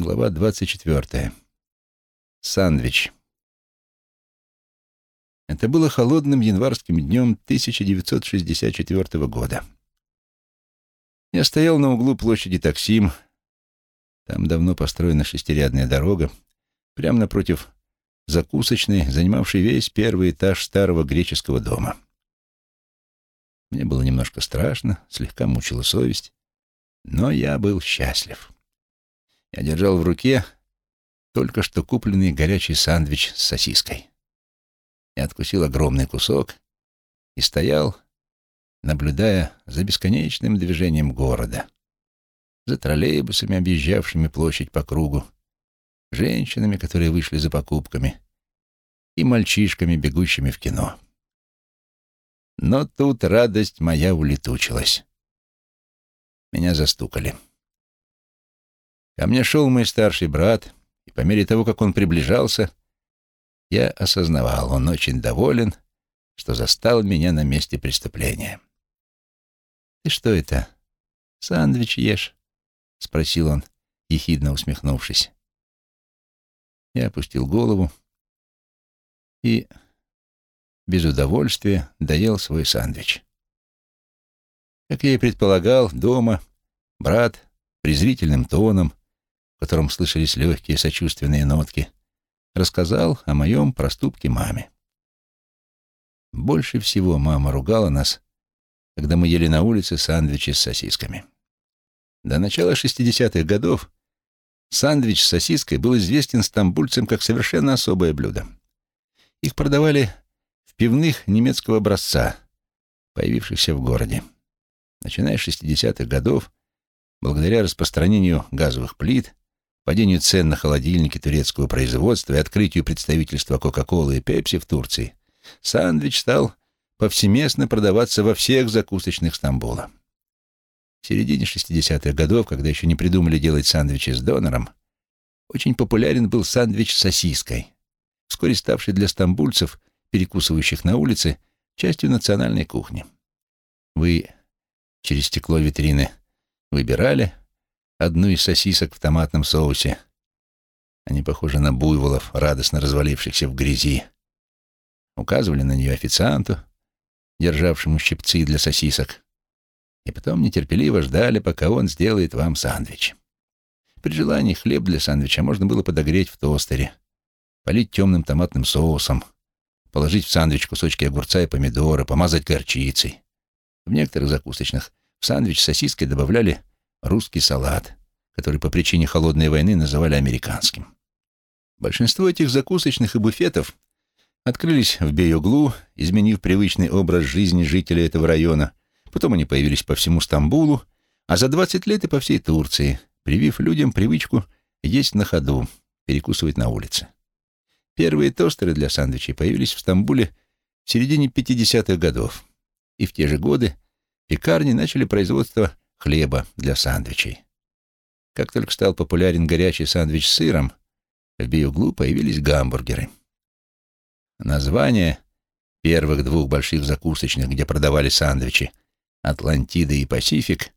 Глава 24. Сандвич. Это было холодным январским днем 1964 года. Я стоял на углу площади Таксим. Там давно построена шестирядная дорога, прямо напротив закусочной, занимавшей весь первый этаж старого греческого дома. Мне было немножко страшно, слегка мучила совесть, но я был счастлив. Я держал в руке только что купленный горячий сандвич с сосиской. Я откусил огромный кусок и стоял, наблюдая за бесконечным движением города, за троллейбусами, объезжавшими площадь по кругу, женщинами, которые вышли за покупками, и мальчишками, бегущими в кино. Но тут радость моя улетучилась. Меня застукали. Ко мне шел мой старший брат, и по мере того, как он приближался, я осознавал, он очень доволен, что застал меня на месте преступления. «Ты что это, сандвич ешь?» — спросил он, ехидно усмехнувшись. Я опустил голову и без удовольствия доел свой сандвич. Как я и предполагал, дома брат презрительным тоном в котором слышались легкие сочувственные нотки, рассказал о моем проступке маме. Больше всего мама ругала нас, когда мы ели на улице сандвичи с сосисками. До начала 60-х годов сандвич с сосиской был известен стамбульцам как совершенно особое блюдо. Их продавали в пивных немецкого образца, появившихся в городе. Начиная с 60-х годов, благодаря распространению газовых плит, падению цен на холодильники турецкого производства и открытию представительства Кока-Колы и Пепси в Турции, сандвич стал повсеместно продаваться во всех закусочных Стамбула. В середине 60-х годов, когда еще не придумали делать сандвичи с донором, очень популярен был сандвич с сосиской, вскоре ставший для стамбульцев, перекусывающих на улице, частью национальной кухни. Вы через стекло витрины выбирали, одну из сосисок в томатном соусе. Они похожи на буйволов, радостно развалившихся в грязи. Указывали на нее официанту, державшему щипцы для сосисок, и потом нетерпеливо ждали, пока он сделает вам сандвич. При желании хлеб для сандвича можно было подогреть в тостере, полить темным томатным соусом, положить в сандвич кусочки огурца и помидора, помазать горчицей. В некоторых закусочных в сандвич с сосиской добавляли русский салат, который по причине холодной войны называли американским. Большинство этих закусочных и буфетов открылись в Бейоглу, изменив привычный образ жизни жителей этого района. Потом они появились по всему Стамбулу, а за 20 лет и по всей Турции, привив людям привычку есть на ходу, перекусывать на улице. Первые тостеры для сандвичей появились в Стамбуле в середине 50-х годов, и в те же годы пекарни начали производство хлеба для сандвичей. Как только стал популярен горячий сандвич с сыром, в биуглу появились гамбургеры. Названия первых двух больших закусочных, где продавали сандвичи, Атлантида и Пасифик,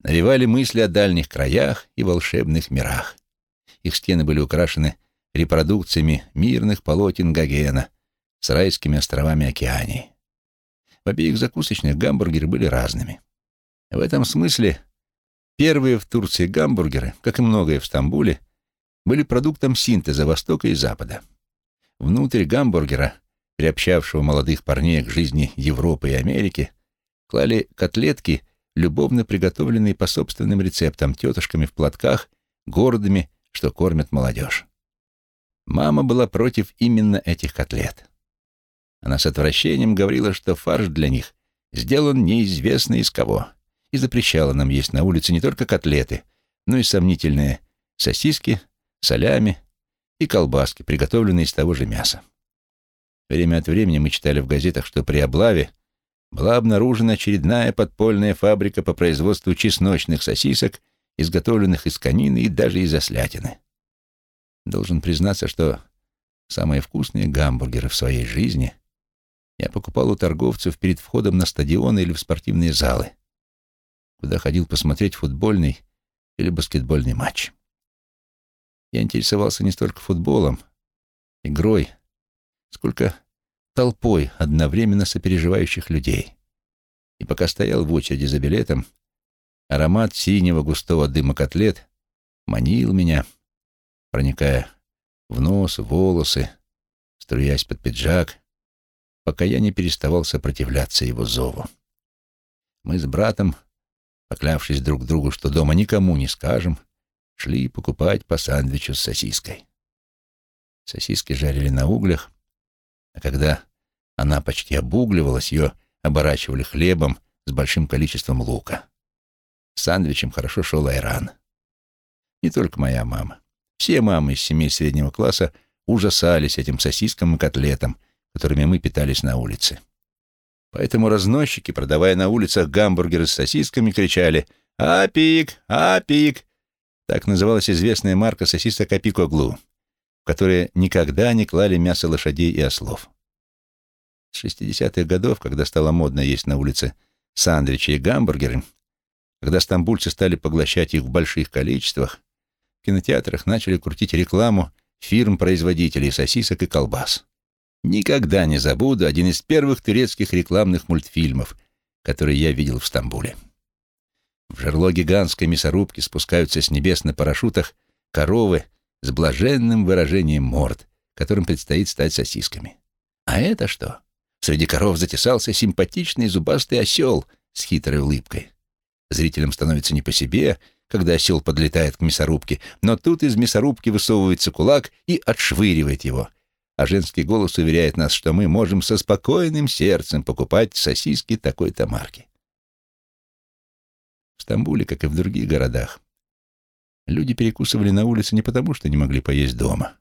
навевали мысли о дальних краях и волшебных мирах. Их стены были украшены репродукциями мирных полотен Гогена с райскими островами океании. В обеих закусочных гамбургеры были разными. В этом смысле первые в Турции гамбургеры, как и многое в Стамбуле, были продуктом синтеза Востока и Запада. Внутрь гамбургера, приобщавшего молодых парней к жизни Европы и Америки, клали котлетки, любовно приготовленные по собственным рецептам тетушками в платках, гордыми, что кормят молодежь. Мама была против именно этих котлет. Она с отвращением говорила, что фарш для них сделан неизвестно из кого — и запрещала нам есть на улице не только котлеты, но и сомнительные сосиски, солями и колбаски, приготовленные из того же мяса. Время от времени мы читали в газетах, что при облаве была обнаружена очередная подпольная фабрика по производству чесночных сосисок, изготовленных из конины и даже из ослятины. Должен признаться, что самые вкусные гамбургеры в своей жизни я покупал у торговцев перед входом на стадионы или в спортивные залы куда ходил посмотреть футбольный или баскетбольный матч. Я интересовался не столько футболом, игрой, сколько толпой одновременно сопереживающих людей. И пока стоял в очереди за билетом, аромат синего густого дыма котлет манил меня, проникая в нос, в волосы, струясь под пиджак, пока я не переставал сопротивляться его зову. Мы с братом, поклявшись друг другу, что дома никому не скажем, шли покупать по сандвичу с сосиской. Сосиски жарили на углях, а когда она почти обугливалась, ее оборачивали хлебом с большим количеством лука. С сандвичем хорошо шел айран. Не только моя мама. Все мамы из семей среднего класса ужасались этим сосискам и котлетам, которыми мы питались на улице. Поэтому разносчики, продавая на улицах гамбургеры с сосисками, кричали «Апик! Апик!» Так называлась известная марка сосисок Апикоглу, в которые никогда не клали мясо лошадей и ослов. С 60-х годов, когда стало модно есть на улице сандвичи и гамбургеры, когда стамбульцы стали поглощать их в больших количествах, в кинотеатрах начали крутить рекламу фирм-производителей сосисок и колбас. Никогда не забуду один из первых турецких рекламных мультфильмов, который я видел в Стамбуле. В жерло гигантской мясорубки спускаются с небес на парашютах коровы с блаженным выражением морд, которым предстоит стать сосисками. А это что? Среди коров затесался симпатичный зубастый осел с хитрой улыбкой. Зрителям становится не по себе, когда осел подлетает к мясорубке, но тут из мясорубки высовывается кулак и отшвыривает его, а женский голос уверяет нас, что мы можем со спокойным сердцем покупать сосиски такой-то марки. В Стамбуле, как и в других городах, люди перекусывали на улице не потому, что не могли поесть дома,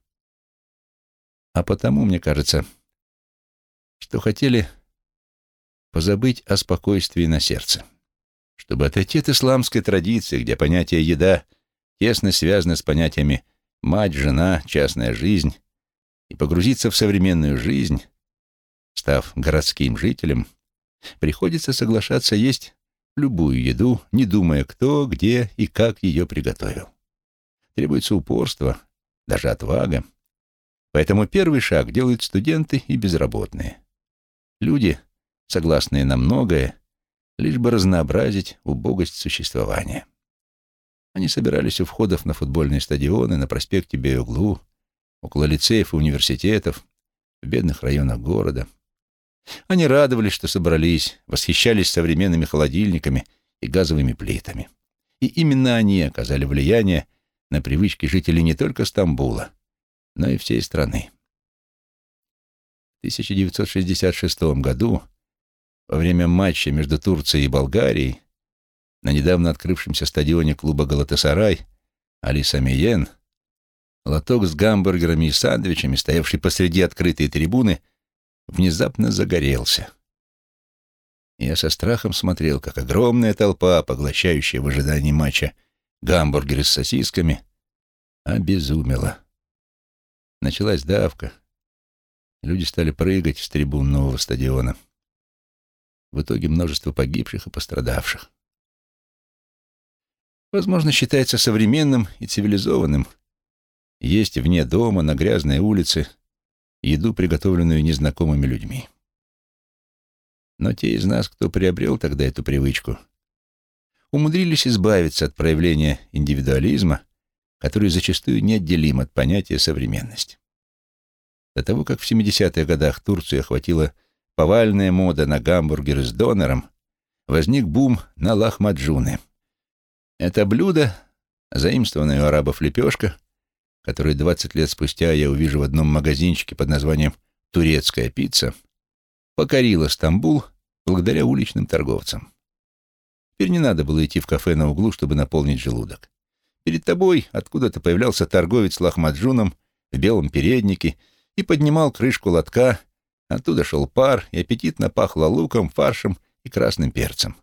а потому, мне кажется, что хотели позабыть о спокойствии на сердце. Чтобы отойти от исламской традиции, где понятие «еда» тесно связано с понятиями «мать», «жена», «частная жизнь», и погрузиться в современную жизнь, став городским жителем, приходится соглашаться есть любую еду, не думая, кто, где и как ее приготовил. Требуется упорство, даже отвага. Поэтому первый шаг делают студенты и безработные. Люди, согласные на многое, лишь бы разнообразить убогость существования. Они собирались у входов на футбольные стадионы, на проспекте Беоглу, около лицеев и университетов, в бедных районах города. Они радовались, что собрались, восхищались современными холодильниками и газовыми плитами. И именно они оказали влияние на привычки жителей не только Стамбула, но и всей страны. В 1966 году, во время матча между Турцией и Болгарией, на недавно открывшемся стадионе клуба «Галатасарай» Али Самиен – Лоток с гамбургерами и сандвичами, стоявший посреди открытой трибуны, внезапно загорелся. Я со страхом смотрел, как огромная толпа, поглощающая в ожидании матча гамбургеры с сосисками, обезумела. Началась давка. Люди стали прыгать с трибун нового стадиона. В итоге множество погибших и пострадавших. Возможно, считается современным и цивилизованным — есть вне дома, на грязной улице, еду, приготовленную незнакомыми людьми. Но те из нас, кто приобрел тогда эту привычку, умудрились избавиться от проявления индивидуализма, который зачастую неотделим от понятия современность. До того, как в 70-х годах Турцию охватила повальная мода на гамбургеры с донором, возник бум на лахмаджуны. Это блюдо, заимствованное у арабов лепешка, который 20 лет спустя я увижу в одном магазинчике под названием «Турецкая пицца», покорила Стамбул благодаря уличным торговцам. Теперь не надо было идти в кафе на углу, чтобы наполнить желудок. Перед тобой откуда-то появлялся торговец лахмаджуном в белом переднике и поднимал крышку лотка, оттуда шел пар и аппетитно пахло луком, фаршем и красным перцем.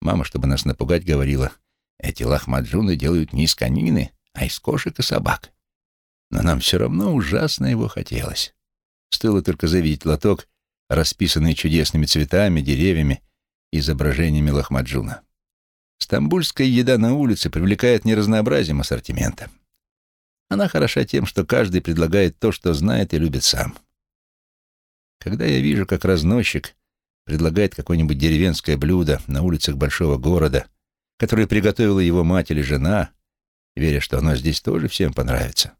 Мама, чтобы нас напугать, говорила, «Эти лахмаджуны делают не из конины, а из кошек и собак. Но нам все равно ужасно его хотелось. Стоило только завидеть лоток, расписанный чудесными цветами, деревьями и изображениями Лахмаджуна. Стамбульская еда на улице привлекает не разнообразием ассортимента, Она хороша тем, что каждый предлагает то, что знает и любит сам. Когда я вижу, как разносчик предлагает какое-нибудь деревенское блюдо на улицах большого города, которое приготовила его мать или жена, веря, что оно здесь тоже всем понравится,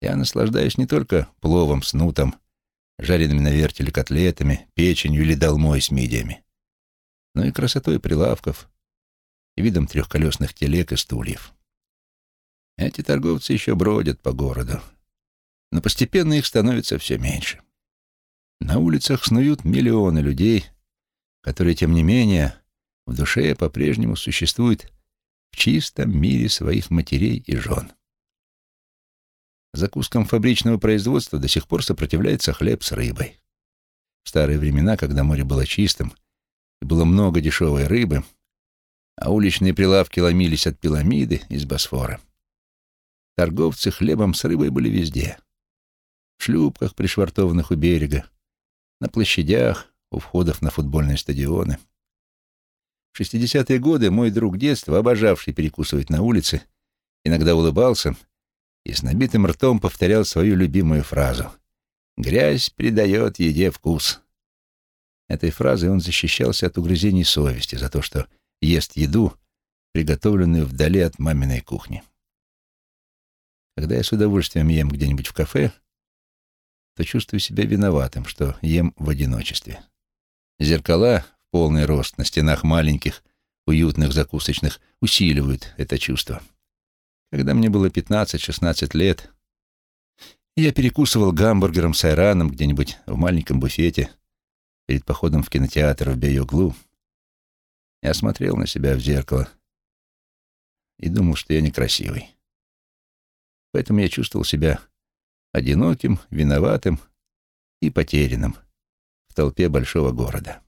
я наслаждаюсь не только пловом с нутом, жареными на вертеле котлетами, печенью или долмой с мидиями, но и красотой прилавков, и видом трехколесных телег и стульев. Эти торговцы еще бродят по городу, но постепенно их становится все меньше. На улицах снуют миллионы людей, которые, тем не менее, в душе по-прежнему существуют в чистом мире своих матерей и жен. Закускам фабричного производства до сих пор сопротивляется хлеб с рыбой. В старые времена, когда море было чистым и было много дешевой рыбы, а уличные прилавки ломились от пиламиды из Босфора, торговцы хлебом с рыбой были везде. В шлюпках, пришвартованных у берега, на площадях, у входов на футбольные стадионы. В 60-е годы мой друг детства, обожавший перекусывать на улице, иногда улыбался и с набитым ртом повторял свою любимую фразу «Грязь придает еде вкус». Этой фразой он защищался от угрызений совести за то, что ест еду, приготовленную вдали от маминой кухни. Когда я с удовольствием ем где-нибудь в кафе, то чувствую себя виноватым, что ем в одиночестве. Зеркала полный рост на стенах маленьких, уютных закусочных усиливают это чувство. Когда мне было 15-16 лет, я перекусывал гамбургером с айраном где-нибудь в маленьком буфете перед походом в кинотеатр в Бейоглу. Я смотрел на себя в зеркало и думал, что я некрасивый. Поэтому я чувствовал себя одиноким, виноватым и потерянным в толпе большого города.